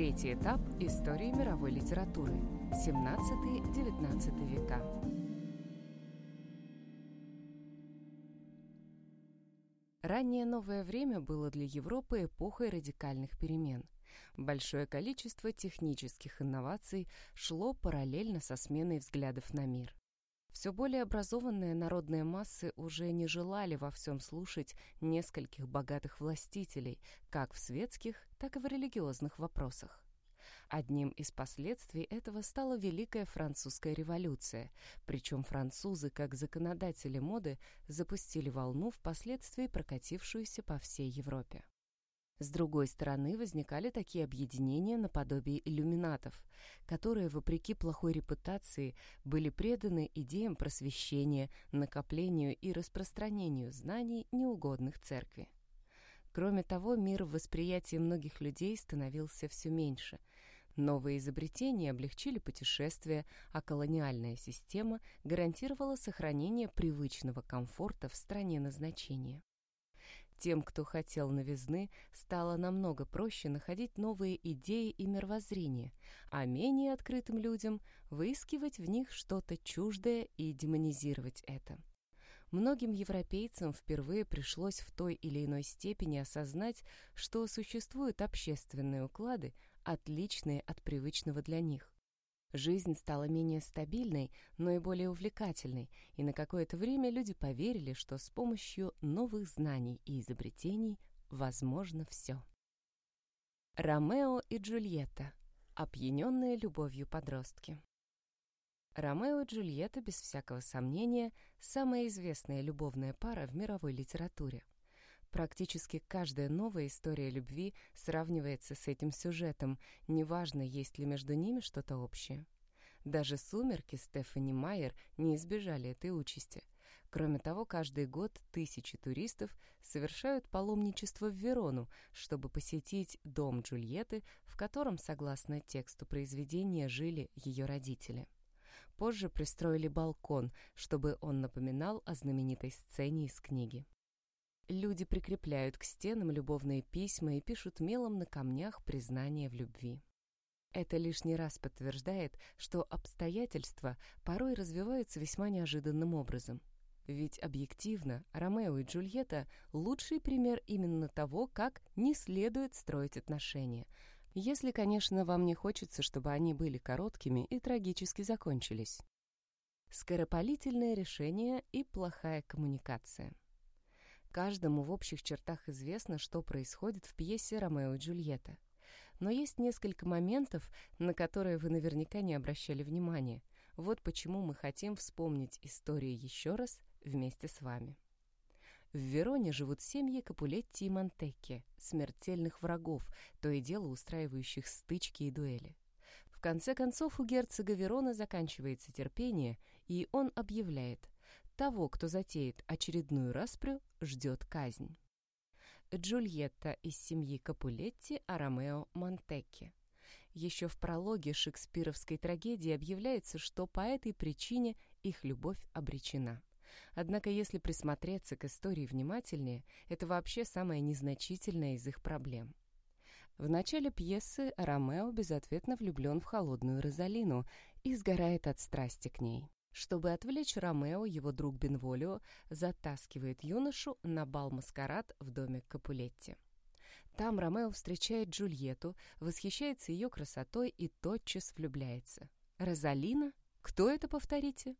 Третий этап истории мировой литературы. 17-19 века. Раннее новое время было для Европы эпохой радикальных перемен. Большое количество технических инноваций шло параллельно со сменой взглядов на мир. Все более образованные народные массы уже не желали во всем слушать нескольких богатых властителей, как в светских, так и в религиозных вопросах. Одним из последствий этого стала Великая Французская революция, причем французы, как законодатели моды, запустили волну, впоследствии прокатившуюся по всей Европе. С другой стороны, возникали такие объединения наподобие иллюминатов, которые, вопреки плохой репутации, были преданы идеям просвещения, накоплению и распространению знаний, неугодных церкви. Кроме того, мир в восприятии многих людей становился все меньше. Новые изобретения облегчили путешествия, а колониальная система гарантировала сохранение привычного комфорта в стране назначения. Тем, кто хотел новизны, стало намного проще находить новые идеи и мировоззрения, а менее открытым людям выискивать в них что-то чуждое и демонизировать это. Многим европейцам впервые пришлось в той или иной степени осознать, что существуют общественные уклады, отличные от привычного для них. Жизнь стала менее стабильной, но и более увлекательной, и на какое-то время люди поверили, что с помощью новых знаний и изобретений возможно все. Ромео и Джульетта. Опьяненные любовью подростки. Ромео и Джульетта, без всякого сомнения, самая известная любовная пара в мировой литературе. Практически каждая новая история любви сравнивается с этим сюжетом, неважно, есть ли между ними что-то общее. Даже «Сумерки» Стефани Майер не избежали этой участи. Кроме того, каждый год тысячи туристов совершают паломничество в Верону, чтобы посетить дом Джульетты, в котором, согласно тексту произведения, жили ее родители. Позже пристроили балкон, чтобы он напоминал о знаменитой сцене из книги. Люди прикрепляют к стенам любовные письма и пишут мелом на камнях признание в любви. Это лишний раз подтверждает, что обстоятельства порой развиваются весьма неожиданным образом. Ведь объективно Ромео и Джульетта — лучший пример именно того, как не следует строить отношения. Если, конечно, вам не хочется, чтобы они были короткими и трагически закончились. Скоропалительное решение и плохая коммуникация. Каждому в общих чертах известно, что происходит в пьесе «Ромео и Джульетта». Но есть несколько моментов, на которые вы наверняка не обращали внимания. Вот почему мы хотим вспомнить историю еще раз вместе с вами. В Вероне живут семьи Капулетти и Монтекки, смертельных врагов, то и дело устраивающих стычки и дуэли. В конце концов у герцога Верона заканчивается терпение, и он объявляет, того, кто затеет очередную распрю, ждет казнь. Джульетта из семьи Капулетти, а Ромео Монтекки. Еще в прологе шекспировской трагедии объявляется, что по этой причине их любовь обречена. Однако, если присмотреться к истории внимательнее, это вообще самое незначительное из их проблем. В начале пьесы Ромео безответно влюблен в холодную Розалину и сгорает от страсти к ней. Чтобы отвлечь Ромео, его друг Бенволио затаскивает юношу на бал-маскарад в доме Капулетти. Там Ромео встречает Джульетту, восхищается ее красотой и тотчас влюбляется. Розалина? Кто это, повторите?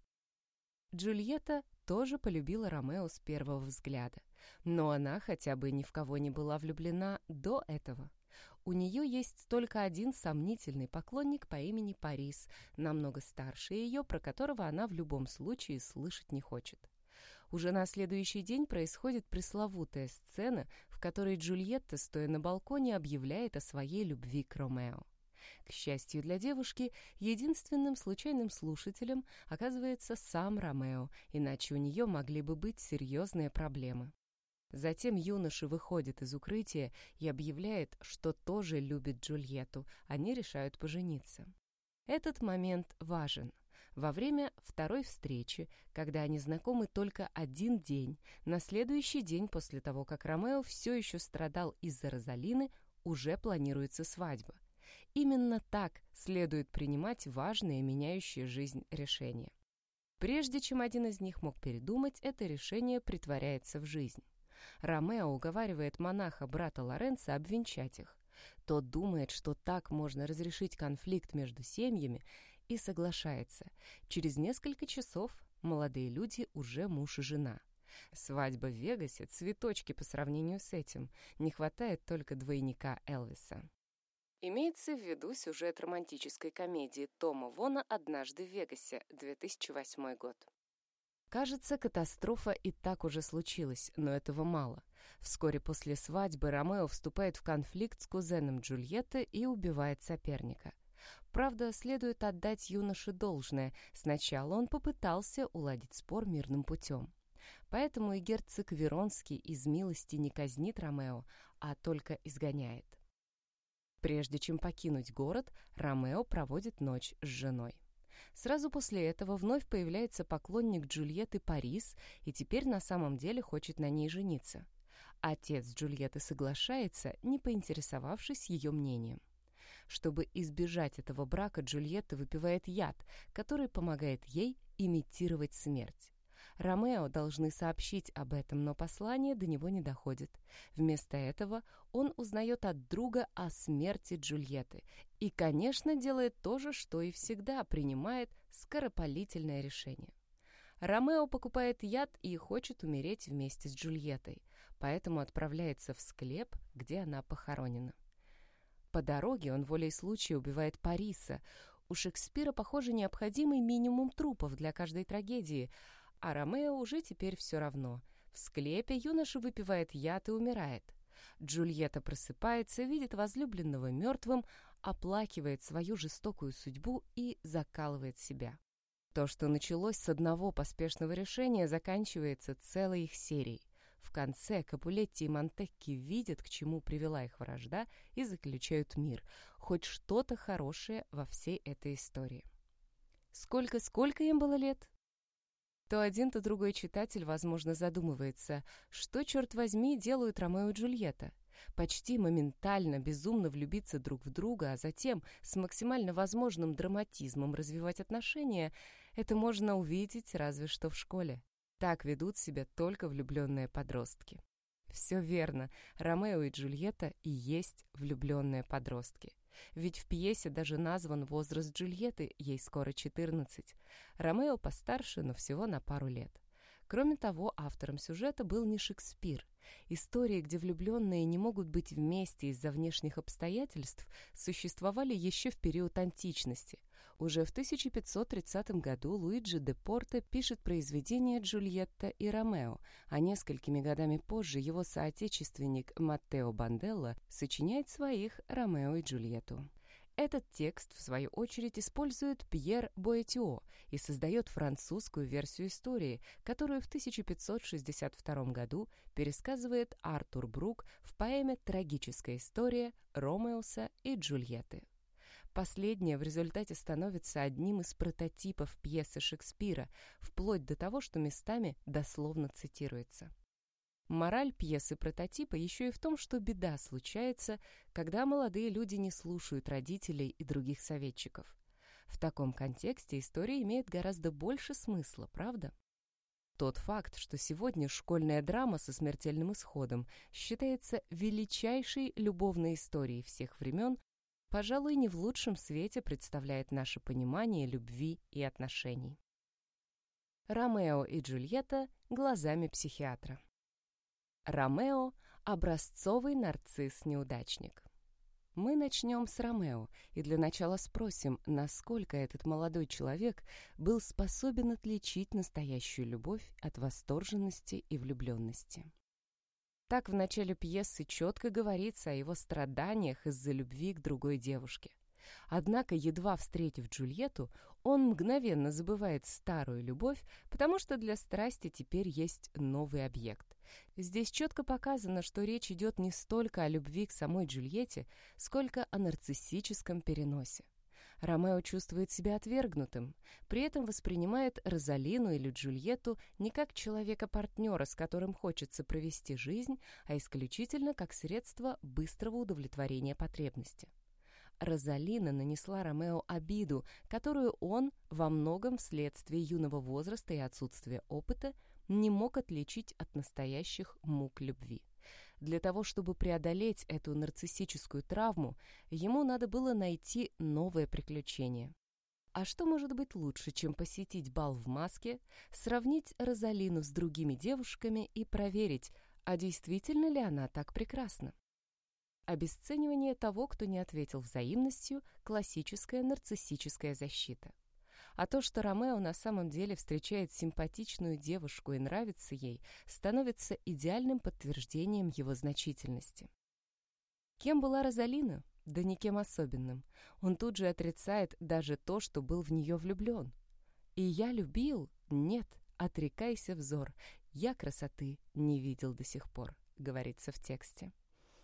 Джульетта тоже полюбила Ромео с первого взгляда, но она хотя бы ни в кого не была влюблена до этого. У нее есть только один сомнительный поклонник по имени Парис, намного старше ее, про которого она в любом случае слышать не хочет. Уже на следующий день происходит пресловутая сцена, в которой Джульетта, стоя на балконе, объявляет о своей любви к Ромео. К счастью для девушки, единственным случайным слушателем оказывается сам Ромео, иначе у нее могли бы быть серьезные проблемы. Затем юноша выходит из укрытия и объявляет, что тоже любит Джульетту, они решают пожениться. Этот момент важен. Во время второй встречи, когда они знакомы только один день, на следующий день после того, как Ромео все еще страдал из-за Розалины, уже планируется свадьба. Именно так следует принимать важные, меняющие жизнь решения. Прежде чем один из них мог передумать, это решение притворяется в жизнь. Ромео уговаривает монаха брата Лоренца обвенчать их. Тот думает, что так можно разрешить конфликт между семьями, и соглашается. Через несколько часов молодые люди уже муж и жена. Свадьба в Вегасе — цветочки по сравнению с этим. Не хватает только двойника Элвиса. Имеется в виду сюжет романтической комедии Тома Вона «Однажды в Вегасе», 2008 год. Кажется, катастрофа и так уже случилась, но этого мало. Вскоре после свадьбы Ромео вступает в конфликт с кузеном Джульетты и убивает соперника. Правда, следует отдать юноше должное. Сначала он попытался уладить спор мирным путем. Поэтому и герцог Веронский из милости не казнит Ромео, а только изгоняет. Прежде чем покинуть город, Ромео проводит ночь с женой. Сразу после этого вновь появляется поклонник Джульетты Парис и теперь на самом деле хочет на ней жениться. Отец Джульетты соглашается, не поинтересовавшись ее мнением. Чтобы избежать этого брака, Джульетта выпивает яд, который помогает ей имитировать смерть. Ромео должны сообщить об этом, но послание до него не доходит. Вместо этого он узнает от друга о смерти Джульетты и, конечно, делает то же, что и всегда, принимает скоропалительное решение. Ромео покупает яд и хочет умереть вместе с Джульеттой, поэтому отправляется в склеп, где она похоронена. По дороге он волей случая убивает Париса. У Шекспира, похоже, необходимый минимум трупов для каждой трагедии — а Ромео уже теперь все равно. В склепе юноша выпивает яд и умирает. Джульетта просыпается, видит возлюбленного мертвым, оплакивает свою жестокую судьбу и закалывает себя. То, что началось с одного поспешного решения, заканчивается целой их серией. В конце Капулетти и Монтекки видят, к чему привела их вражда, и заключают мир. Хоть что-то хорошее во всей этой истории. Сколько-сколько им было лет? То один, то другой читатель, возможно, задумывается, что, черт возьми, делают Ромео и Джульетта. Почти моментально безумно влюбиться друг в друга, а затем с максимально возможным драматизмом развивать отношения, это можно увидеть разве что в школе. Так ведут себя только влюбленные подростки. Все верно, Ромео и Джульетта и есть влюбленные подростки. Ведь в пьесе даже назван возраст Джульетты, ей скоро 14. Ромео постарше, но всего на пару лет. Кроме того, автором сюжета был не Шекспир. Истории, где влюбленные не могут быть вместе из-за внешних обстоятельств, существовали еще в период античности. Уже в 1530 году Луиджи де Порте пишет произведение «Джульетта и Ромео», а несколькими годами позже его соотечественник Маттео Банделло сочиняет своих «Ромео и Джульетту». Этот текст, в свою очередь, использует Пьер Боэтио и создает французскую версию истории, которую в 1562 году пересказывает Артур Брук в поэме «Трагическая история Ромеуса и Джульетты». Последняя в результате становится одним из прототипов пьесы Шекспира, вплоть до того, что местами дословно цитируется. Мораль пьесы прототипа еще и в том, что беда случается, когда молодые люди не слушают родителей и других советчиков. В таком контексте история имеет гораздо больше смысла, правда? Тот факт, что сегодня школьная драма со смертельным исходом считается величайшей любовной историей всех времен, пожалуй, не в лучшем свете представляет наше понимание любви и отношений. Ромео и Джульетта глазами психиатра. Ромео – образцовый нарцисс-неудачник. Мы начнем с Ромео и для начала спросим, насколько этот молодой человек был способен отличить настоящую любовь от восторженности и влюбленности. Так в начале пьесы четко говорится о его страданиях из-за любви к другой девушке. Однако, едва встретив Джульетту, он мгновенно забывает старую любовь, потому что для страсти теперь есть новый объект. Здесь четко показано, что речь идет не столько о любви к самой Джульетте, сколько о нарциссическом переносе. Ромео чувствует себя отвергнутым, при этом воспринимает Розалину или Джульетту не как человека-партнера, с которым хочется провести жизнь, а исключительно как средство быстрого удовлетворения потребности. Розалина нанесла Ромео обиду, которую он, во многом вследствие юного возраста и отсутствия опыта, не мог отличить от настоящих мук любви. Для того, чтобы преодолеть эту нарциссическую травму, ему надо было найти новое приключение. А что может быть лучше, чем посетить бал в маске, сравнить Розалину с другими девушками и проверить, а действительно ли она так прекрасна? Обесценивание того, кто не ответил взаимностью, классическая нарциссическая защита. А то, что Ромео на самом деле встречает симпатичную девушку и нравится ей, становится идеальным подтверждением его значительности. Кем была Розалина? Да никем особенным. Он тут же отрицает даже то, что был в нее влюблен. «И я любил? Нет, отрекайся взор. Я красоты не видел до сих пор», — говорится в тексте.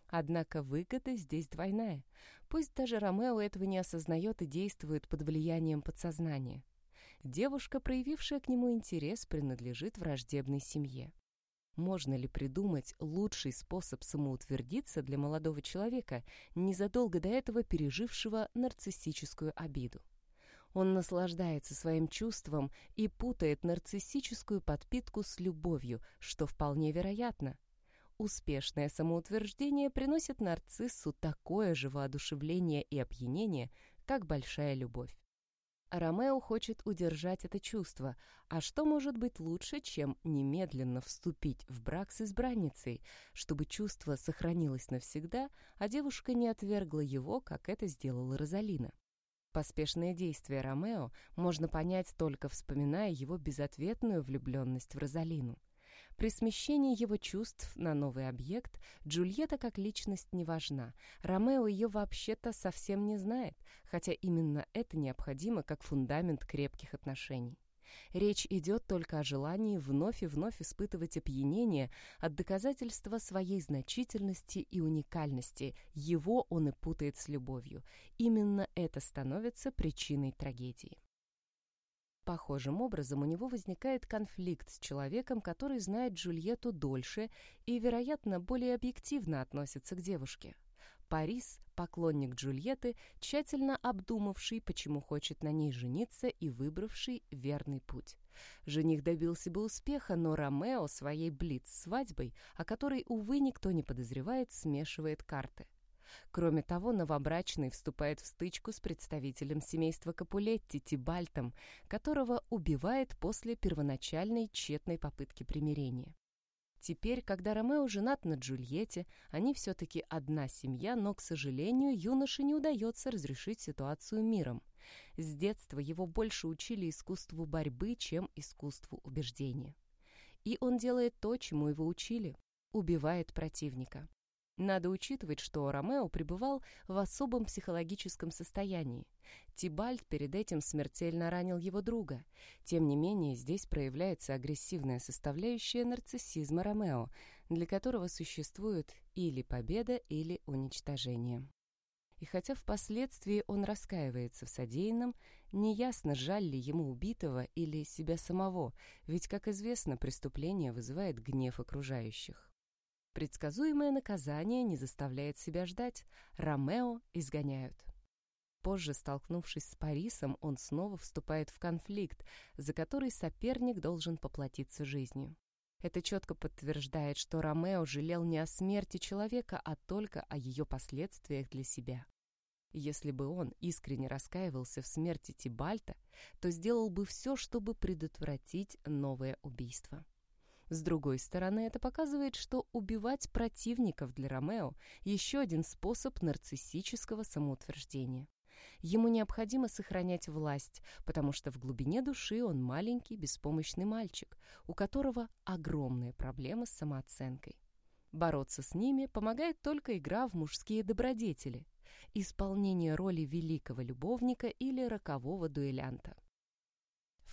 Однако выгода здесь двойная. Пусть даже Ромео этого не осознает и действует под влиянием подсознания. Девушка, проявившая к нему интерес, принадлежит враждебной семье. Можно ли придумать лучший способ самоутвердиться для молодого человека, незадолго до этого пережившего нарциссическую обиду? Он наслаждается своим чувством и путает нарциссическую подпитку с любовью, что вполне вероятно. Успешное самоутверждение приносит нарциссу такое же воодушевление и опьянение, как большая любовь. Ромео хочет удержать это чувство, а что может быть лучше, чем немедленно вступить в брак с избранницей, чтобы чувство сохранилось навсегда, а девушка не отвергла его, как это сделала Розалина? Поспешные действия Ромео можно понять только вспоминая его безответную влюбленность в Розалину. При смещении его чувств на новый объект Джульетта как личность не важна. Ромео ее вообще-то совсем не знает, хотя именно это необходимо как фундамент крепких отношений. Речь идет только о желании вновь и вновь испытывать опьянение от доказательства своей значительности и уникальности. Его он и путает с любовью. Именно это становится причиной трагедии. Похожим образом у него возникает конфликт с человеком, который знает Джульетту дольше и, вероятно, более объективно относится к девушке. Парис, поклонник Джульетты, тщательно обдумавший, почему хочет на ней жениться и выбравший верный путь. Жених добился бы успеха, но Ромео своей блиц-свадьбой, о которой, увы, никто не подозревает, смешивает карты. Кроме того, новобрачный вступает в стычку с представителем семейства Капулетти Тибальтом, которого убивает после первоначальной тщетной попытки примирения. Теперь, когда Ромео женат на Джульетте, они все-таки одна семья, но, к сожалению, юноше не удается разрешить ситуацию миром. С детства его больше учили искусству борьбы, чем искусству убеждения. И он делает то, чему его учили – убивает противника. Надо учитывать, что Ромео пребывал в особом психологическом состоянии. Тибальд перед этим смертельно ранил его друга. Тем не менее, здесь проявляется агрессивная составляющая нарциссизма Ромео, для которого существует или победа, или уничтожение. И хотя впоследствии он раскаивается в содеянном, неясно, жаль ли ему убитого или себя самого, ведь, как известно, преступление вызывает гнев окружающих. Предсказуемое наказание не заставляет себя ждать. Ромео изгоняют. Позже, столкнувшись с Парисом, он снова вступает в конфликт, за который соперник должен поплатиться жизнью. Это четко подтверждает, что Ромео жалел не о смерти человека, а только о ее последствиях для себя. Если бы он искренне раскаивался в смерти Тибальта, то сделал бы все, чтобы предотвратить новое убийство. С другой стороны, это показывает, что убивать противников для Ромео – еще один способ нарциссического самоутверждения. Ему необходимо сохранять власть, потому что в глубине души он маленький, беспомощный мальчик, у которого огромные проблемы с самооценкой. Бороться с ними помогает только игра в мужские добродетели, исполнение роли великого любовника или рокового дуэлянта.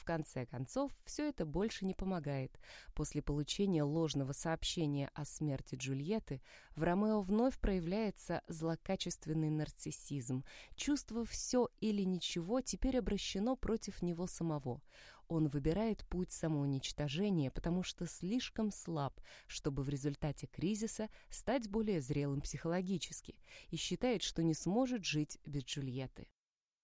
В конце концов, все это больше не помогает. После получения ложного сообщения о смерти Джульетты в Ромео вновь проявляется злокачественный нарциссизм. Чувство «все или ничего» теперь обращено против него самого. он выбирает путь самоуничтожения, потому что слишком слаб, чтобы в результате кризиса стать более зрелым психологически, и считает, что не сможет жить без Джульетты.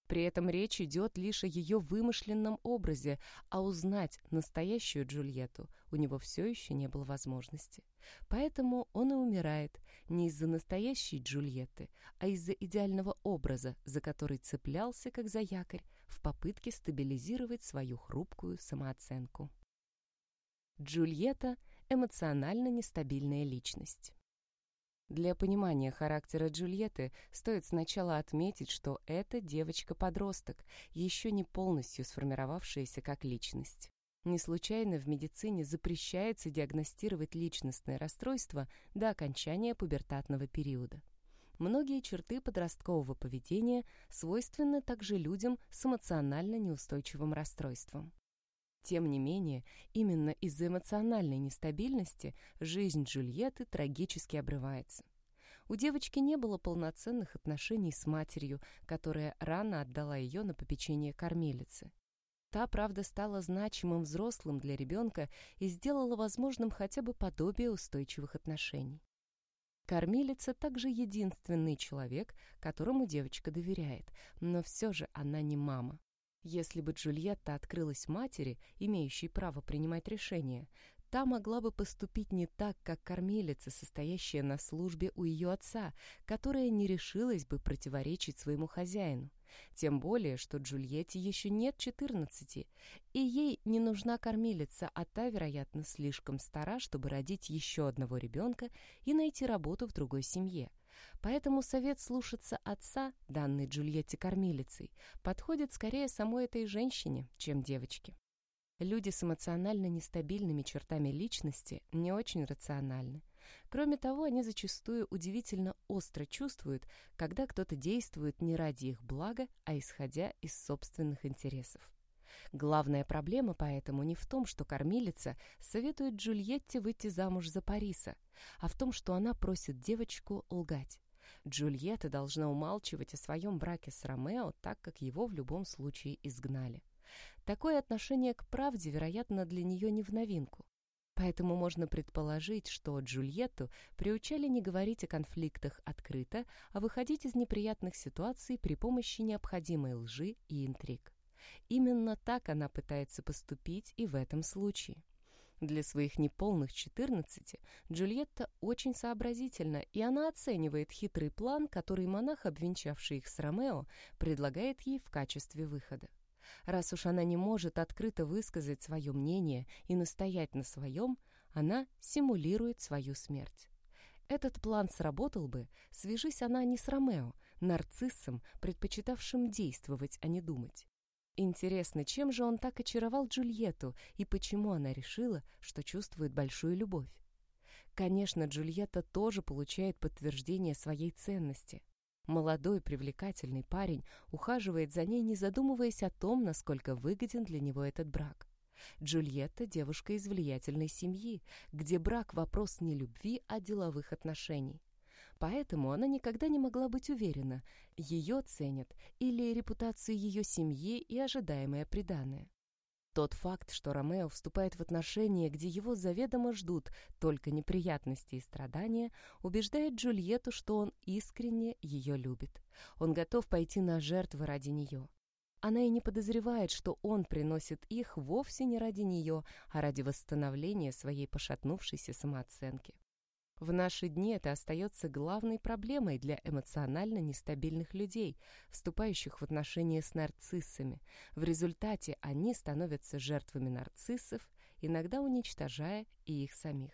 При этом речь идет лишь о ее вымышленном образе, а узнать настоящую Джульетту у него все еще не было возможности. Поэтому он и умирает не из-за настоящей Джульетты, а из-за идеального образа, за который цеплялся как за якорь в попытке стабилизировать свою хрупкую самооценку. Джульетта – эмоционально нестабильная личность. Для понимания характера Джульетты стоит сначала отметить, что это девочка-подросток, еще не полностью сформировавшаяся как личность. Не случайно в медицине запрещается диагностировать личностное расстройство до окончания пубертатного периода. Многие черты подросткового поведения свойственны также людям с эмоционально неустойчивым расстройством. Тем не менее, именно из-за эмоциональной нестабильности жизнь Джульетты трагически обрывается. У девочки не было полноценных отношений с матерью, которая рано отдала ее на попечение кормилицы. Та, правда, стала значимым взрослым для ребенка и сделала возможным хотя бы подобие устойчивых отношений. Кормилица также единственный человек, которому девочка доверяет, но все же она не мама. Если бы Джульетта открылась матери, имеющей право принимать решения, та могла бы поступить не так, как кормилица, состоящая на службе у ее отца, которая не решилась бы противоречить своему хозяину. Тем более, что Джульетте еще нет 14, и ей не нужна кормилица, а та, вероятно, слишком стара, чтобы родить еще одного ребенка и найти работу в другой семье. Поэтому совет слушаться отца, данный Джульетте кормилицей, подходит скорее самой этой женщине, чем девочке. Люди с эмоционально нестабильными чертами личности не очень рациональны. Кроме того, они зачастую удивительно остро чувствуют, когда кто-то действует не ради их блага, а исходя из собственных интересов. Главная проблема поэтому не в том, что кормилица советует Джульетте выйти замуж за Париса, а в том, что она просит девочку лгать. Джульетта должна умалчивать о своем браке с Ромео, так как его в любом случае изгнали. Такое отношение к правде, вероятно, для нее не в новинку. Поэтому можно предположить, что Джульетту приучали не говорить о конфликтах открыто, а выходить из неприятных ситуаций при помощи необходимой лжи и интриг. Именно так она пытается поступить и в этом случае. Для своих неполных 14 Джульетта очень сообразительна, и она оценивает хитрый план, который монах, обвенчавший их с Ромео, предлагает ей в качестве выхода. Раз уж она не может открыто высказать свое мнение и настоять на своем, она симулирует свою смерть. Этот план сработал бы, свяжись она не с Ромео, нарциссом, предпочитавшим действовать, а не думать. Интересно, чем же он так очаровал Джульетту и почему она решила, что чувствует большую любовь? Конечно, Джульетта тоже получает подтверждение своей ценности. Молодой привлекательный парень ухаживает за ней, не задумываясь о том, насколько выгоден для него этот брак. Джульетта – девушка из влиятельной семьи, где брак – вопрос не любви, а деловых отношений. Поэтому она никогда не могла быть уверена, ее ценят или репутацию ее семьи и ожидаемое преданное. Тот факт, что Ромео вступает в отношения, где его заведомо ждут только неприятности и страдания, убеждает Джульетту, что он искренне ее любит. Он готов пойти на жертвы ради нее. Она и не подозревает, что он приносит их вовсе не ради нее, а ради восстановления своей пошатнувшейся самооценки. В наши дни это остается главной проблемой для эмоционально нестабильных людей, вступающих в отношения с нарциссами. В результате они становятся жертвами нарциссов, иногда уничтожая и их самих.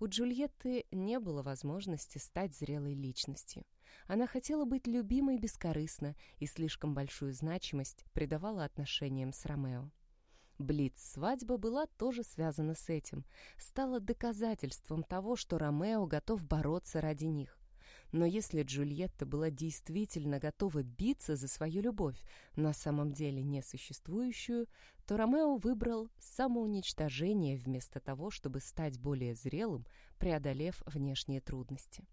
У Джульетты не было возможности стать зрелой личностью. Она хотела быть любимой бескорыстно и слишком большую значимость придавала отношениям с Ромео. Блиц-свадьба была тоже связана с этим, стала доказательством того, что Ромео готов бороться ради них. Но если Джульетта была действительно готова биться за свою любовь, на самом деле несуществующую, то Ромео выбрал самоуничтожение вместо того, чтобы стать более зрелым, преодолев внешние трудности.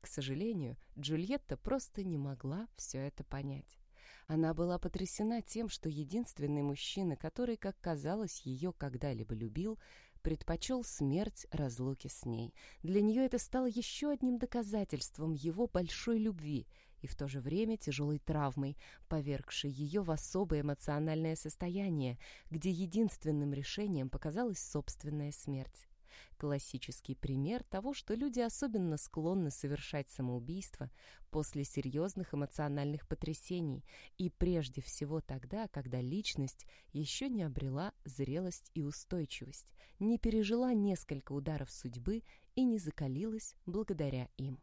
К сожалению, Джульетта просто не могла все это понять. Она была потрясена тем, что единственный мужчина, который, как казалось, ее когда-либо любил, предпочел смерть разлуки с ней. Для нее это стало еще одним доказательством его большой любви и в то же время тяжелой травмой, повергшей ее в особое эмоциональное состояние, где единственным решением показалась собственная смерть. Классический пример того, что люди особенно склонны совершать самоубийство после серьезных эмоциональных потрясений и прежде всего тогда, когда личность еще не обрела зрелость и устойчивость, не пережила несколько ударов судьбы и не закалилась благодаря им.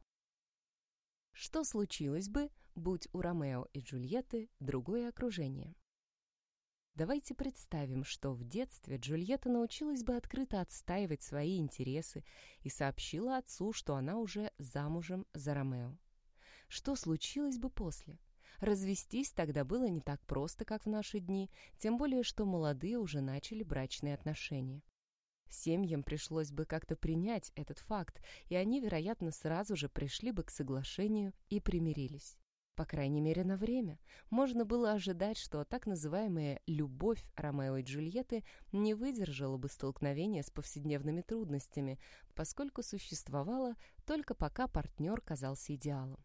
Что случилось бы, будь у Ромео и Джульетты другое окружение? Давайте представим, что в детстве Джульетта научилась бы открыто отстаивать свои интересы и сообщила отцу, что она уже замужем за Ромео. Что случилось бы после? Развестись тогда было не так просто, как в наши дни, тем более, что молодые уже начали брачные отношения. Семьям пришлось бы как-то принять этот факт, и они, вероятно, сразу же пришли бы к соглашению и примирились. По крайней мере, на время. Можно было ожидать, что так называемая «любовь» Ромео и Джульетты не выдержала бы столкновения с повседневными трудностями, поскольку существовала только пока партнер казался идеалом.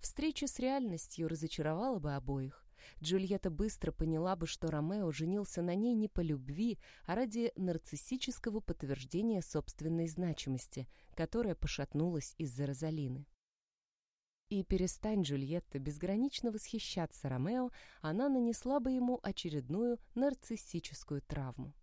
Встреча с реальностью разочаровала бы обоих. Джульетта быстро поняла бы, что Ромео женился на ней не по любви, а ради нарциссического подтверждения собственной значимости, которая пошатнулась из-за Розалины. И перестань Джульетта безгранично восхищаться Ромео, она нанесла бы ему очередную нарциссическую травму.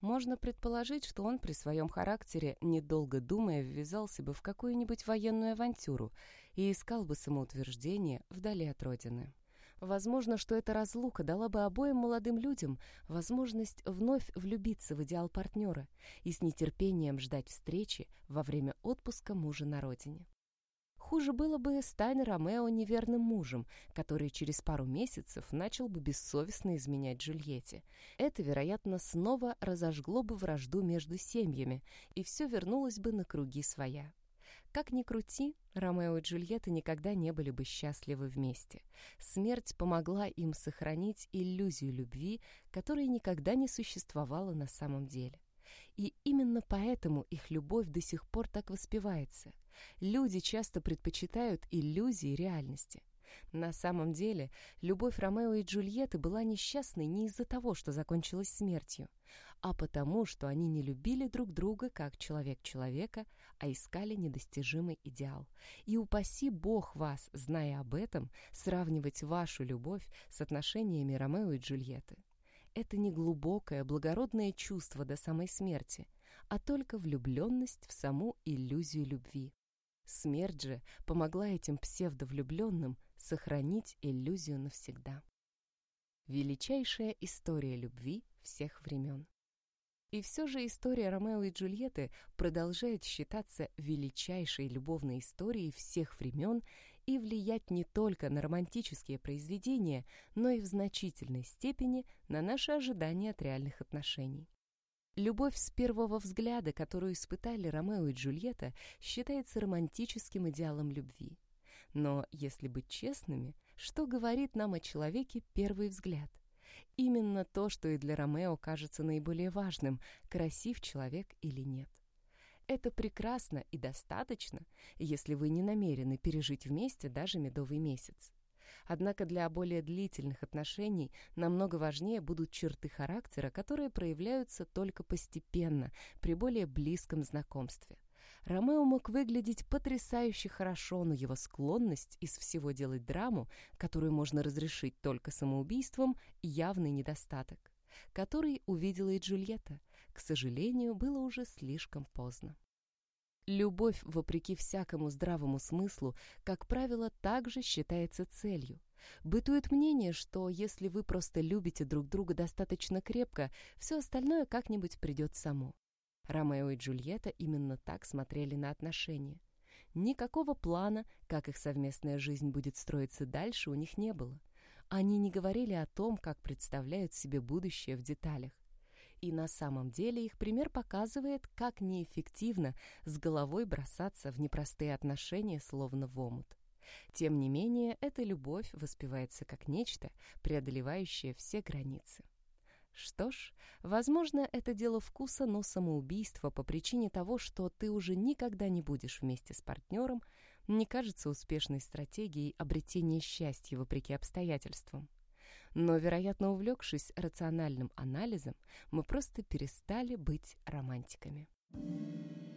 Можно предположить, что он при своем характере, недолго думая, ввязался бы в какую-нибудь военную авантюру и искал бы самоутверждение вдали от родины. Возможно, что эта разлука дала бы обоим молодым людям возможность вновь влюбиться в идеал партнера и с нетерпением ждать встречи во время отпуска мужа на родине. Хуже было бы стань Ромео неверным мужем, который через пару месяцев начал бы бессовестно изменять Джульетте. Это, вероятно, снова разожгло бы вражду между семьями, и все вернулось бы на круги своя. Как ни крути, Ромео и Джульетта никогда не были бы счастливы вместе. Смерть помогла им сохранить иллюзию любви, которая никогда не существовала на самом деле. И именно поэтому их любовь до сих пор так воспевается. Люди часто предпочитают иллюзии реальности. На самом деле, любовь Ромео и Джульетты была несчастной не из-за того, что закончилась смертью, а потому, что они не любили друг друга как человек человека, а искали недостижимый идеал. И упаси Бог вас, зная об этом, сравнивать вашу любовь с отношениями Ромео и Джульетты это не глубокое, благородное чувство до самой смерти, а только влюбленность в саму иллюзию любви. Смерть же помогла этим псевдовлюбленным сохранить иллюзию навсегда. Величайшая история любви всех времен. И все же история Ромео и Джульетты продолжает считаться величайшей любовной историей всех времен и влиять не только на романтические произведения, но и в значительной степени на наши ожидания от реальных отношений. Любовь с первого взгляда, которую испытали Ромео и Джульетта, считается романтическим идеалом любви. Но, если быть честными, что говорит нам о человеке первый взгляд? Именно то, что и для Ромео кажется наиболее важным, красив человек или нет. Это прекрасно и достаточно, если вы не намерены пережить вместе даже медовый месяц. Однако для более длительных отношений намного важнее будут черты характера, которые проявляются только постепенно, при более близком знакомстве. Ромео мог выглядеть потрясающе хорошо, но его склонность из всего делать драму, которую можно разрешить только самоубийством, явный недостаток, который увидела и Джульетта, к сожалению, было уже слишком поздно. Любовь, вопреки всякому здравому смыслу, как правило, также считается целью. Бытует мнение, что если вы просто любите друг друга достаточно крепко, все остальное как-нибудь придет само. Ромео и Джульетта именно так смотрели на отношения. Никакого плана, как их совместная жизнь будет строиться дальше, у них не было. Они не говорили о том, как представляют себе будущее в деталях. И на самом деле их пример показывает, как неэффективно с головой бросаться в непростые отношения, словно в омут. Тем не менее, эта любовь воспевается как нечто, преодолевающее все границы. Что ж, возможно, это дело вкуса, но самоубийство по причине того, что ты уже никогда не будешь вместе с партнером, не кажется успешной стратегией обретения счастья вопреки обстоятельствам. Но, вероятно, увлекшись рациональным анализом, мы просто перестали быть романтиками. Thank you.